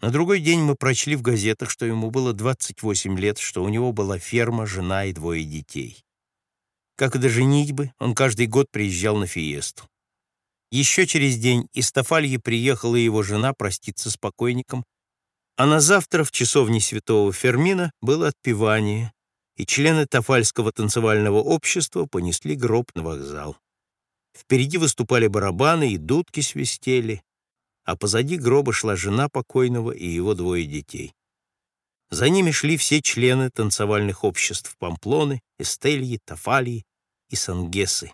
На другой день мы прочли в газетах, что ему было 28 лет, что у него была ферма, жена и двое детей. Как и до женитьбы, он каждый год приезжал на фиесту. Еще через день из Тафальи приехала его жена проститься с покойником, а на завтра в часовне святого Фермина было отпевание, и члены Тафальского танцевального общества понесли гроб на вокзал. Впереди выступали барабаны и дудки свистели, а позади гроба шла жена покойного и его двое детей. За ними шли все члены танцевальных обществ Памплоны, Эстельи, Тафалии и Сангесы,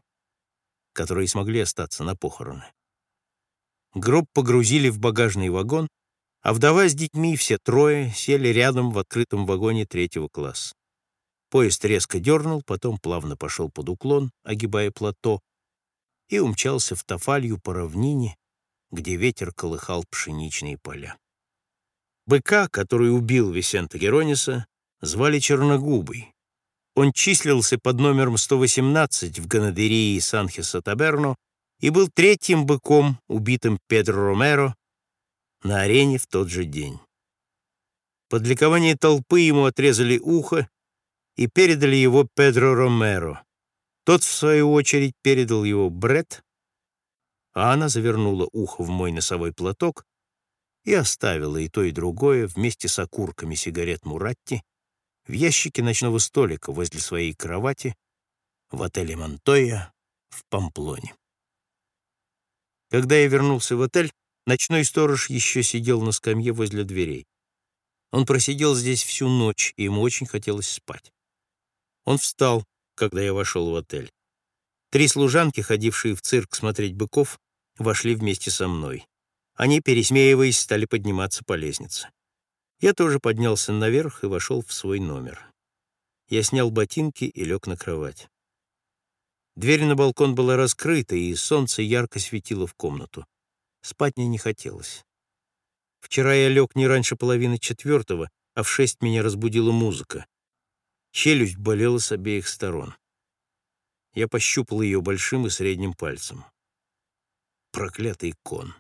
которые смогли остаться на похороны. Гроб погрузили в багажный вагон, а вдова с детьми, все трое, сели рядом в открытом вагоне третьего класса. Поезд резко дернул, потом плавно пошел под уклон, огибая плато, и умчался в Тафалью по равнине, где ветер колыхал пшеничные поля. Быка, который убил Висента Герониса, звали Черногубый. Он числился под номером 118 в Ганадерии Санхеса-Таберно и был третьим быком, убитым Педро Ромеро, на арене в тот же день. Под ликование толпы ему отрезали ухо и передали его Педро Ромеро. Тот, в свою очередь, передал его Бред, а она завернула ухо в мой носовой платок и оставила и то, и другое вместе с окурками сигарет Муратти в ящике ночного столика возле своей кровати в отеле «Монтоя» в Памплоне. Когда я вернулся в отель, ночной сторож еще сидел на скамье возле дверей. Он просидел здесь всю ночь, и ему очень хотелось спать. Он встал, когда я вошел в отель. Три служанки, ходившие в цирк смотреть быков, вошли вместе со мной. Они, пересмеиваясь, стали подниматься по лестнице. Я тоже поднялся наверх и вошел в свой номер. Я снял ботинки и лег на кровать. Дверь на балкон была раскрыта, и солнце ярко светило в комнату. Спать мне не хотелось. Вчера я лег не раньше половины четвертого, а в шесть меня разбудила музыка. Челюсть болела с обеих сторон. Я пощупал ее большим и средним пальцем проклятый кон.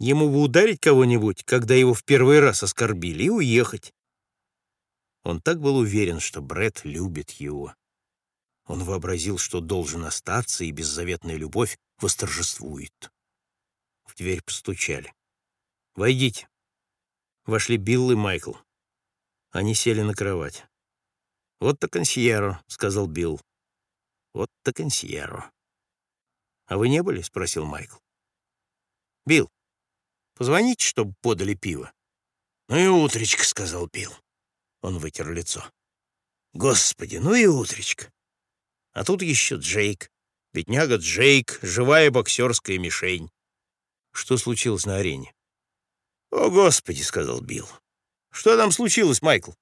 Ему бы ударить кого-нибудь, когда его в первый раз оскорбили, и уехать. Он так был уверен, что Бред любит его. Он вообразил, что должен остаться, и беззаветная любовь восторжествует. В дверь постучали. «Войдите». Вошли Билл и Майкл. Они сели на кровать. «Вот-то консьеро», — сказал Билл. «Вот-то консьеро». «А вы не были?» — спросил Майкл. «Билл, позвоните, чтобы подали пиво». «Ну и утречка», — сказал Билл. Он вытер лицо. «Господи, ну и утречка. А тут еще Джейк. Бедняга Джейк, живая боксерская мишень. Что случилось на арене?» «О, Господи», — сказал Билл. «Что там случилось, Майкл?»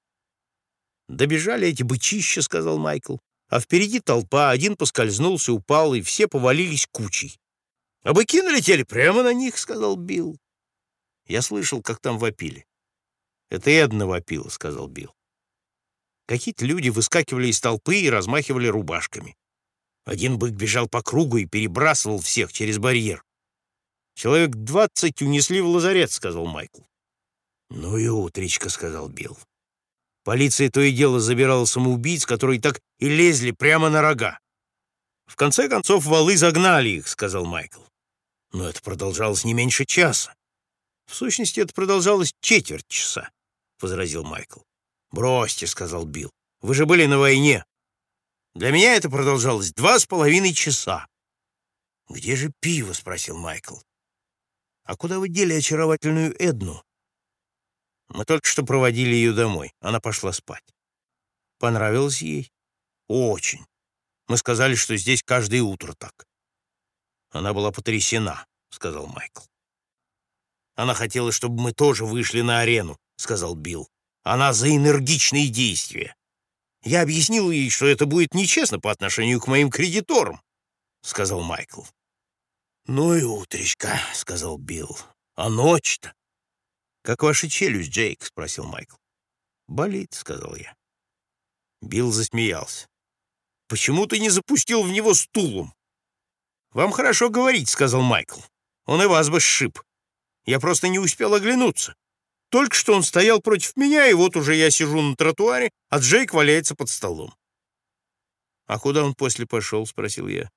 «Добежали эти бычища», — сказал Майкл а впереди толпа, один поскользнулся, упал, и все повалились кучей. — А быки налетели прямо на них, — сказал Билл. Я слышал, как там вопили. — Это Эдна вопила, — сказал Билл. Какие-то люди выскакивали из толпы и размахивали рубашками. Один бык бежал по кругу и перебрасывал всех через барьер. «Человек двадцать унесли в лазарет», — сказал Майкл. «Ну и утречка», — сказал Билл. Полиция то и дело забирала самоубийц, которые так и лезли прямо на рога. «В конце концов, валы загнали их», — сказал Майкл. Но это продолжалось не меньше часа. «В сущности, это продолжалось четверть часа», — возразил Майкл. «Бросьте», — сказал Билл. «Вы же были на войне». «Для меня это продолжалось два с половиной часа». «Где же пиво?» — спросил Майкл. «А куда вы дели очаровательную Эдну?» Мы только что проводили ее домой. Она пошла спать. Понравилось ей? Очень. Мы сказали, что здесь каждое утро так. Она была потрясена, сказал Майкл. Она хотела, чтобы мы тоже вышли на арену, сказал Билл. Она за энергичные действия. Я объяснил ей, что это будет нечестно по отношению к моим кредиторам, сказал Майкл. Ну и утречка, сказал Билл. А ночь-то? «Как ваша челюсть, Джейк?» — спросил Майкл. «Болит», — сказал я. Билл засмеялся. «Почему ты не запустил в него стулом?» «Вам хорошо говорить», — сказал Майкл. «Он и вас бы сшиб. Я просто не успел оглянуться». Только что он стоял против меня, и вот уже я сижу на тротуаре, а Джейк валяется под столом. «А куда он после пошел?» — спросил я.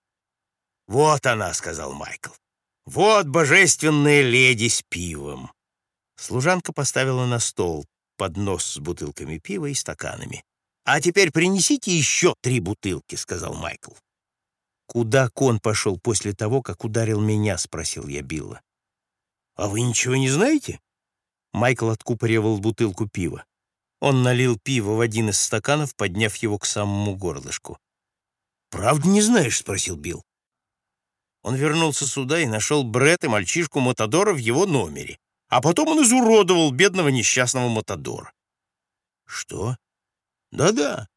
«Вот она», — сказал Майкл. «Вот божественная леди с пивом». Служанка поставила на стол поднос с бутылками пива и стаканами. «А теперь принесите еще три бутылки», — сказал Майкл. «Куда кон пошел после того, как ударил меня?» — спросил я Билла. «А вы ничего не знаете?» Майкл откупоривал бутылку пива. Он налил пиво в один из стаканов, подняв его к самому горлышку. «Правда не знаешь?» — спросил Билл. Он вернулся сюда и нашел Бред и мальчишку Матадора в его номере. А потом он изуродовал бедного несчастного Матадора. «Что?» «Да-да.